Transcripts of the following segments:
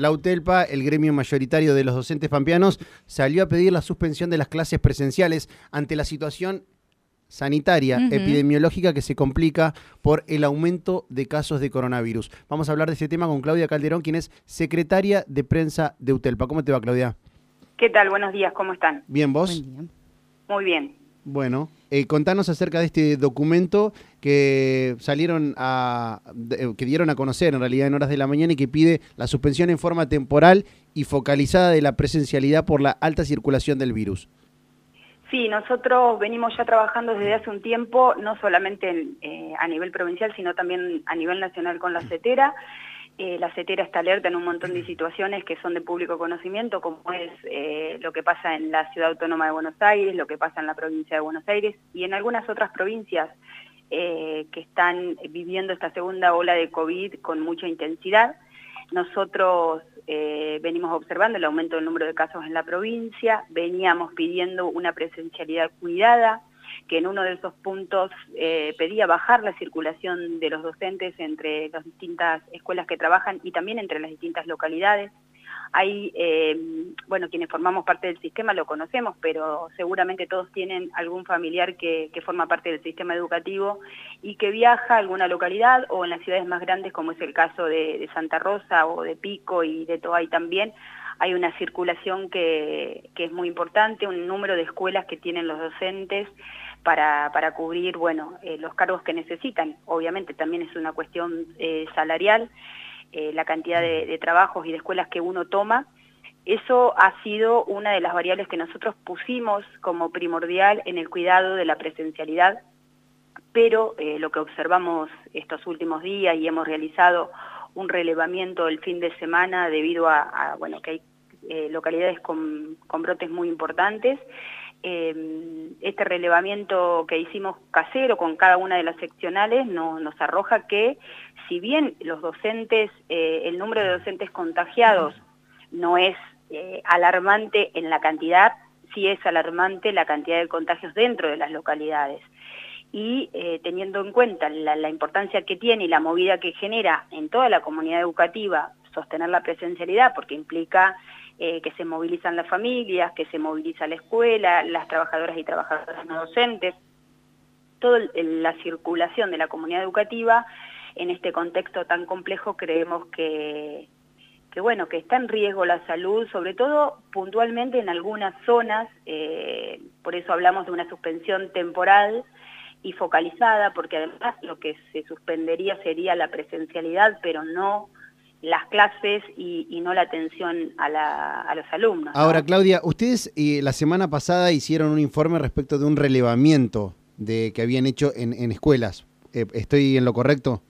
la UTELPA, el gremio mayoritario de los docentes pampeanos, salió a pedir la suspensión de las clases presenciales ante la situación sanitaria, epidemiológica que se complica por el aumento de casos de coronavirus. Vamos a hablar de este tema con Claudia Calderón, quien es secretaria de prensa de UTELPA. ¿Cómo te va, Claudia? ¿Qué tal? Buenos días, ¿cómo están? Bien, ¿vos? Muy bien. Bueno, eh, contanos acerca de este documento que salieron a, eh, que dieron a conocer en realidad en horas de la mañana y que pide la suspensión en forma temporal y focalizada de la presencialidad por la alta circulación del virus. Sí, nosotros venimos ya trabajando desde hace un tiempo, no solamente eh, a nivel provincial, sino también a nivel nacional con la CETERA. Eh, la CETERA está alerta en un montón de situaciones que son de público conocimiento, como es eh, lo que pasa en la Ciudad Autónoma de Buenos Aires, lo que pasa en la provincia de Buenos Aires y en algunas otras provincias que están viviendo esta segunda ola de COVID con mucha intensidad. Nosotros eh, venimos observando el aumento del número de casos en la provincia, veníamos pidiendo una presencialidad cuidada, que en uno de esos puntos eh, pedía bajar la circulación de los docentes entre las distintas escuelas que trabajan y también entre las distintas localidades. Hay, eh, bueno, quienes formamos parte del sistema lo conocemos, pero seguramente todos tienen algún familiar que, forma parte del sistema educativo y que viaja a alguna localidad o en las ciudades más grandes, como es el caso de, Santa Rosa o de Pico y de Toay también, hay una circulación que, es muy importante, un número de escuelas que tienen los docentes para, cubrir bueno, eh, los cargos que necesitan. Obviamente también es una cuestión eh, salarial eh, la cantidad de, trabajos y de escuelas que uno toma, eso ha sido una de las variables que nosotros pusimos como primordial en el cuidado de la presencialidad, pero lo que observamos estos últimos días y hemos realizado un relevamiento el fin de semana debido a, bueno, que hay eh, localidades con, brotes muy importantes, este relevamiento que hicimos casero con cada una de las seccionales nos arroja que si bien los docentes, eh, el número de docentes contagiados no es eh, alarmante en la cantidad, sí es alarmante la cantidad de contagios dentro de las localidades. Y eh, teniendo en cuenta la, importancia que tiene y la movida que genera en toda la comunidad educativa sostener la presencialidad, porque implica que se movilizan las familias, que se moviliza la escuela, las trabajadoras y trabajadoras no docentes, toda la circulación de la comunidad educativa, en este contexto tan complejo creemos que, que bueno, que está en riesgo la salud, sobre todo puntualmente en algunas zonas, eh, por eso hablamos de una suspensión temporal y focalizada, porque además lo que se suspendería sería la presencialidad, pero no las clases y, no la atención a, los alumnos. Ahora, Claudia, ustedes eh, la semana pasada hicieron un informe respecto de un relevamiento de que habían hecho en, escuelas. Eh, ¿Estoy en lo correcto?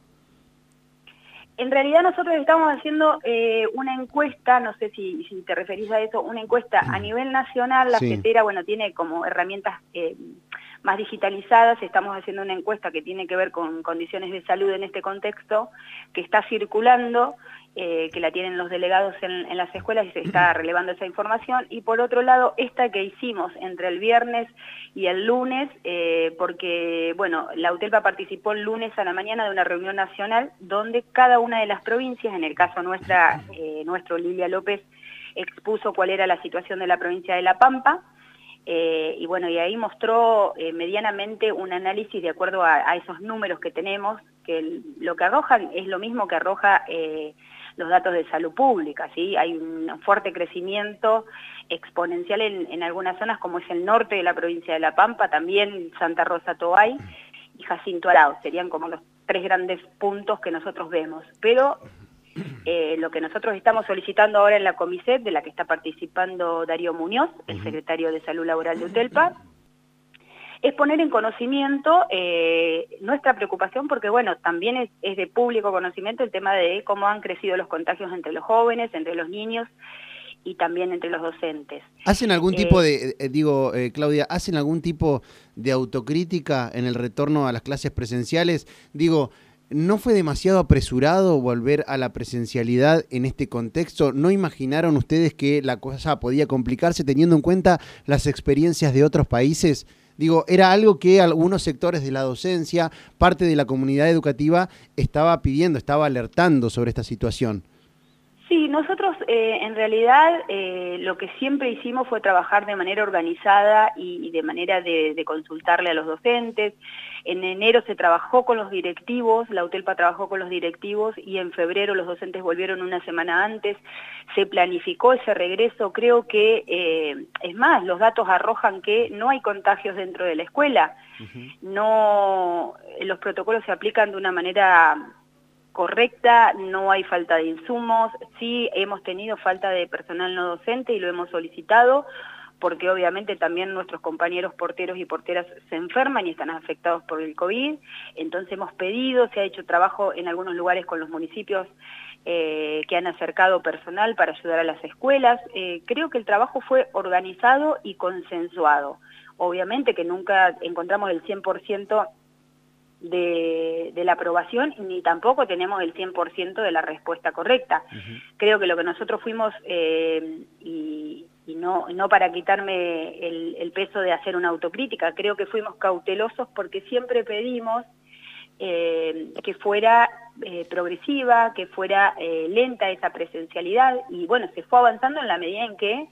En realidad nosotros estamos haciendo eh, una encuesta, no sé si, te referís a eso, una encuesta a nivel nacional, la CETERA, bueno, tiene como herramientas eh, más digitalizadas, estamos haciendo una encuesta que tiene que ver con condiciones de salud en este contexto, que está circulando, eh, que la tienen los delegados en, las escuelas y se está relevando esa información. Y por otro lado, esta que hicimos entre el viernes y el lunes, eh, porque, bueno, la UTELPA participó el lunes a la mañana de una reunión nacional donde cada una de las provincias, en el caso nuestra, eh, nuestro Lilia López, expuso cuál era la situación de la provincia de La Pampa, y bueno, y ahí mostró medianamente un análisis de acuerdo a, esos números que tenemos, que lo que arrojan es lo mismo que arroja los datos de salud pública, ¿sí? Hay un fuerte crecimiento exponencial en, algunas zonas, como es el norte de la provincia de La Pampa, también Santa Rosa Toay y Jacinto Arao, serían como los tres grandes puntos que nosotros vemos. Pero eh, lo que nosotros estamos solicitando ahora en la Comiset, de la que está participando Darío Muñoz, el secretario de Salud Laboral de UTELPA, es poner en conocimiento eh, nuestra preocupación, porque bueno, también es, de público conocimiento el tema de cómo han crecido los contagios entre los jóvenes, entre los niños y también entre los docentes. ¿Hacen algún tipo eh, de, eh, digo, Claudia, ¿hacen algún tipo de autocrítica en el retorno a las clases presenciales? Digo, ¿No fue demasiado apresurado volver a la presencialidad en este contexto? ¿No imaginaron ustedes que la cosa podía complicarse teniendo en cuenta las experiencias de otros países? Digo, era algo que algunos sectores de la docencia, parte de la comunidad educativa, estaba pidiendo, estaba alertando sobre esta situación. Sí, nosotros eh, en realidad eh, lo que siempre hicimos fue trabajar de manera organizada y, de manera de, consultarle a los docentes. En enero se trabajó con los directivos, la UTELPA trabajó con los directivos y en febrero los docentes volvieron una semana antes. Se planificó ese regreso. Creo que, eh, es más, los datos arrojan que no hay contagios dentro de la escuela. No, los protocolos se aplican de una manera correcta, no hay falta de insumos, sí hemos tenido falta de personal no docente y lo hemos solicitado porque obviamente también nuestros compañeros porteros y porteras se enferman y están afectados por el COVID, entonces hemos pedido, se ha hecho trabajo en algunos lugares con los municipios eh, que han acercado personal para ayudar a las escuelas, eh, creo que el trabajo fue organizado y consensuado, obviamente que nunca encontramos el 100% de, la aprobación ni tampoco tenemos el 100% de la respuesta correcta. Creo que lo que nosotros fuimos, eh, y, no, no para quitarme el, peso de hacer una autocrítica, creo que fuimos cautelosos porque siempre pedimos eh, que fuera eh, progresiva, que fuera lenta esa presencialidad y bueno, se fue avanzando en la medida en que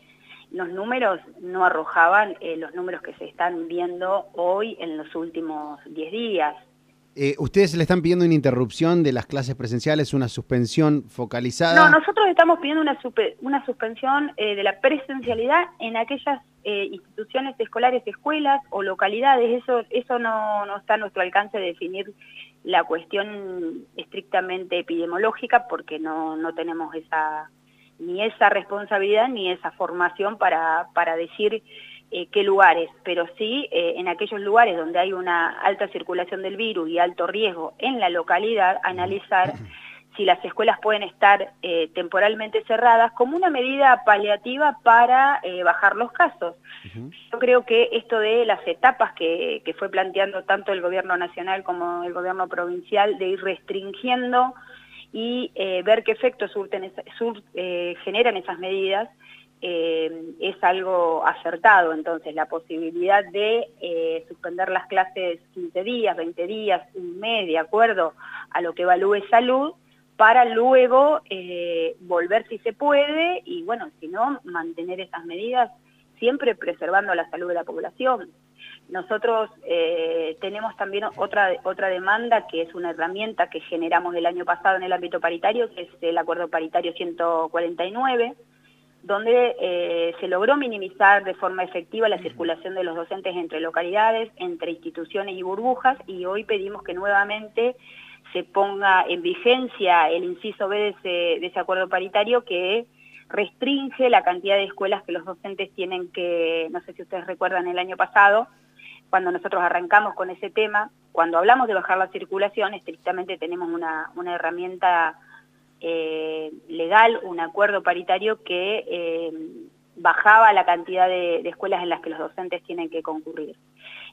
los números no arrojaban los números que se están viendo hoy en los últimos 10 días. Eh, ¿Ustedes le están pidiendo una interrupción de las clases presenciales, una suspensión focalizada? No, nosotros estamos pidiendo una, una suspensión eh, de la presencialidad en aquellas eh, instituciones escolares, escuelas o localidades. Eso, eso no, no está a nuestro alcance de definir la cuestión estrictamente epidemiológica porque no, no tenemos esa ni esa responsabilidad ni esa formación para, para decir eh, qué lugares, pero sí eh, en aquellos lugares donde hay una alta circulación del virus y alto riesgo en la localidad, analizar si las escuelas pueden estar eh, temporalmente cerradas como una medida paliativa para bajar los casos. Yo creo que esto de las etapas que, que, fue planteando tanto el gobierno nacional como el gobierno provincial de ir restringiendo y ver qué efectos surten, generan esas medidas, eh, es algo acertado, entonces la posibilidad de eh, suspender las clases 15 días, 20 días, un mes, de acuerdo a lo que evalúe salud, para luego eh, volver si se puede y bueno, si no, mantener esas medidas siempre preservando la salud de la población. Nosotros tenemos también otra, otra demanda que es una herramienta que generamos el año pasado en el ámbito paritario, que es el Acuerdo Paritario 149, donde eh, se logró minimizar de forma efectiva la circulación de los docentes entre localidades, entre instituciones y burbujas, y hoy pedimos que nuevamente se ponga en vigencia el inciso B de ese, de ese acuerdo paritario que restringe la cantidad de escuelas que los docentes tienen que, no sé si ustedes recuerdan el año pasado, cuando nosotros arrancamos con ese tema, cuando hablamos de bajar la circulación, estrictamente tenemos una, una herramienta eh, legal, un acuerdo paritario que eh, bajaba la cantidad de, escuelas en las que los docentes tienen que concurrir.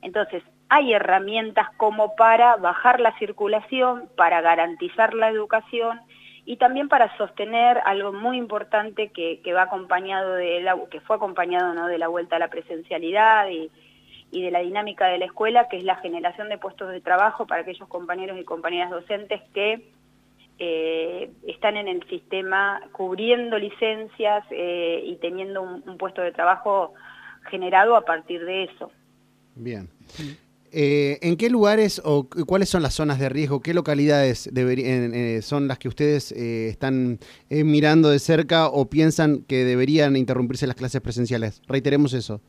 Entonces, hay herramientas como para bajar la circulación, para garantizar la educación y también para sostener algo muy importante que, va acompañado de la, que fue acompañado ¿no? de la vuelta a la presencialidad y, y de la dinámica de la escuela, que es la generación de puestos de trabajo para aquellos compañeros y compañeras docentes que eh, están en el sistema cubriendo licencias eh, y teniendo un, puesto de trabajo generado a partir de eso. Bien. Eh, ¿En qué lugares o cuáles son las zonas de riesgo? ¿Qué localidades son las que ustedes están mirando de cerca o piensan que deberían interrumpirse las clases presenciales? Reiteremos eso.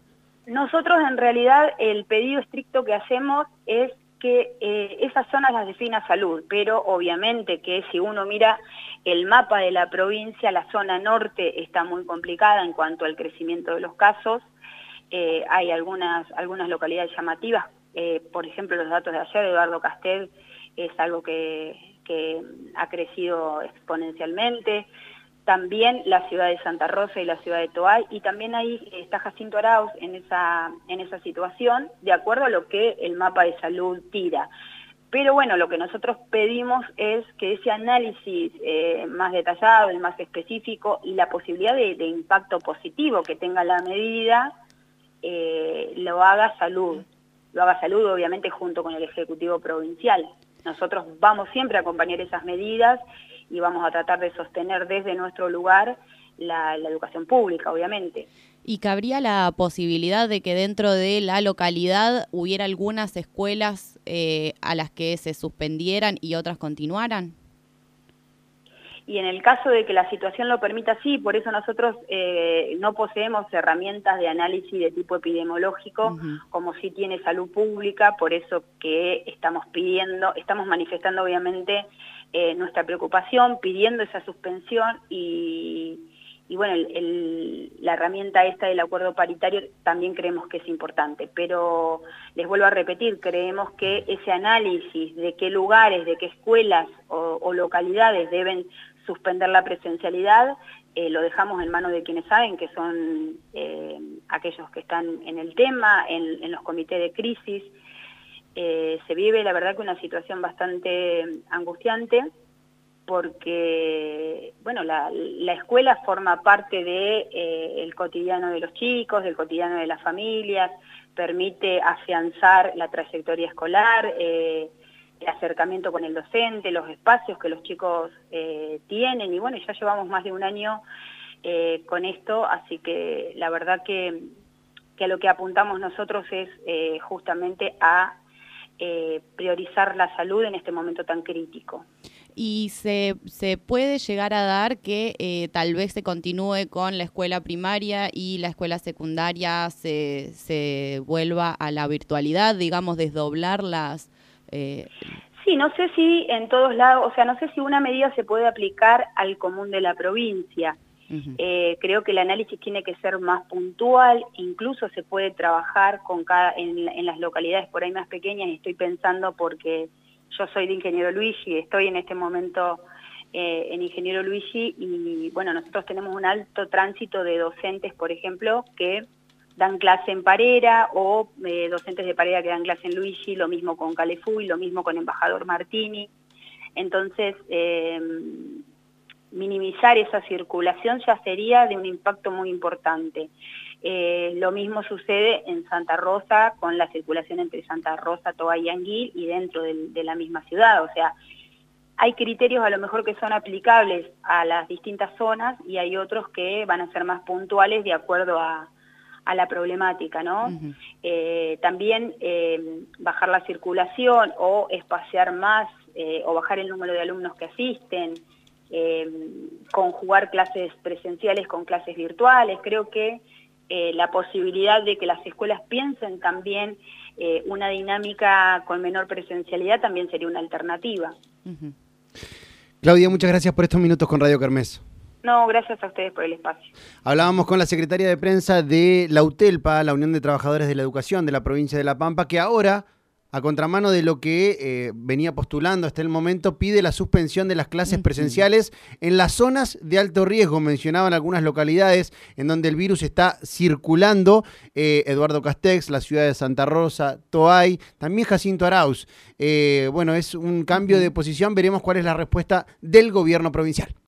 Nosotros en realidad el pedido estricto que hacemos es que eh, esas zonas las defina salud, pero obviamente que si uno mira el mapa de la provincia, la zona norte está muy complicada en cuanto al crecimiento de los casos, eh, hay algunas, algunas localidades llamativas, eh, por ejemplo los datos de ayer, Eduardo Castel es algo que, que ha crecido exponencialmente, también la ciudad de Santa Rosa y la ciudad de Toay, y también ahí está Jacinto Arauz en esa, en esa situación, de acuerdo a lo que el mapa de salud tira. Pero bueno, lo que nosotros pedimos es que ese análisis eh, más detallado, el más específico y la posibilidad de, impacto positivo que tenga la medida, eh, lo haga salud. Lo haga salud obviamente junto con el Ejecutivo Provincial. Nosotros vamos siempre a acompañar esas medidas y vamos a tratar de sostener desde nuestro lugar la, educación pública, obviamente. ¿Y cabría la posibilidad de que dentro de la localidad hubiera algunas escuelas eh, a las que se suspendieran y otras continuaran? y en el caso de que la situación lo permita, sí, por eso nosotros eh, no poseemos herramientas de análisis de tipo epidemiológico, como sí tiene salud pública, por eso que estamos pidiendo, estamos manifestando obviamente eh, nuestra preocupación, pidiendo esa suspensión y bueno, la herramienta esta del acuerdo paritario también creemos que es importante, pero les vuelvo a repetir, creemos que ese análisis de qué lugares, de qué escuelas o, localidades deben suspender la presencialidad, eh, lo dejamos en manos de quienes saben, que son eh, aquellos que están en el tema, en, los comités de crisis. Eh, se vive, la verdad, que una situación bastante angustiante, porque bueno la, escuela forma parte de eh, el cotidiano de los chicos, del cotidiano de las familias, permite afianzar la trayectoria escolar, eh, el acercamiento con el docente, los espacios que los chicos tienen y bueno, ya llevamos más de un año con esto, así que la verdad que, que a lo que apuntamos nosotros es justamente a priorizar la salud en este momento tan crítico y se, se puede llegar a dar que eh, tal vez se continúe con la escuela primaria y la escuela secundaria se, se vuelva a la virtualidad, digamos, desdoblarlas. Eh. Sí, no sé si en todos lados, o sea, no sé si una medida se puede aplicar al común de la provincia. Eh, creo que el análisis tiene que ser más puntual, incluso se puede trabajar con en, las localidades por ahí más pequeñas, estoy pensando porque yo soy de Ingeniero Luigi, estoy en este momento eh, en Ingeniero Luigi y bueno, nosotros tenemos un alto tránsito de docentes, por ejemplo, que dan clase en Parera o eh, docentes de Parera que dan clase en Luigi, lo mismo con Calefuy, lo mismo con Embajador Martini. Entonces, esa circulación ya sería de un impacto muy importante. Eh, lo mismo sucede en Santa Rosa con la circulación entre Santa Rosa, Toa y Anguil y dentro de, la misma ciudad. O sea, hay criterios a lo mejor que son aplicables a las distintas zonas y hay otros que van a ser más puntuales de acuerdo a, la problemática, ¿no? Eh, también eh, bajar la circulación o espaciar más o bajar el número de alumnos que asisten, conjugar clases presenciales con clases virtuales, creo que eh, la posibilidad de que las escuelas piensen también eh, una dinámica con menor presencialidad también sería una alternativa. Claudia, muchas gracias por estos minutos con Radio Kermés. No, gracias a ustedes por el espacio. Hablábamos con la secretaria de prensa de la UTELPA, la Unión de Trabajadores de la Educación de la provincia de La Pampa, que ahora a contramano de lo que eh, venía postulando hasta el momento, pide la suspensión de las clases presenciales en las zonas de alto riesgo. Mencionaban algunas localidades en donde el virus está circulando. Eh, Eduardo Castex, la ciudad de Santa Rosa, Toay, también Jacinto Arauz. Eh, bueno, es un cambio de posición. Veremos cuál es la respuesta del gobierno provincial.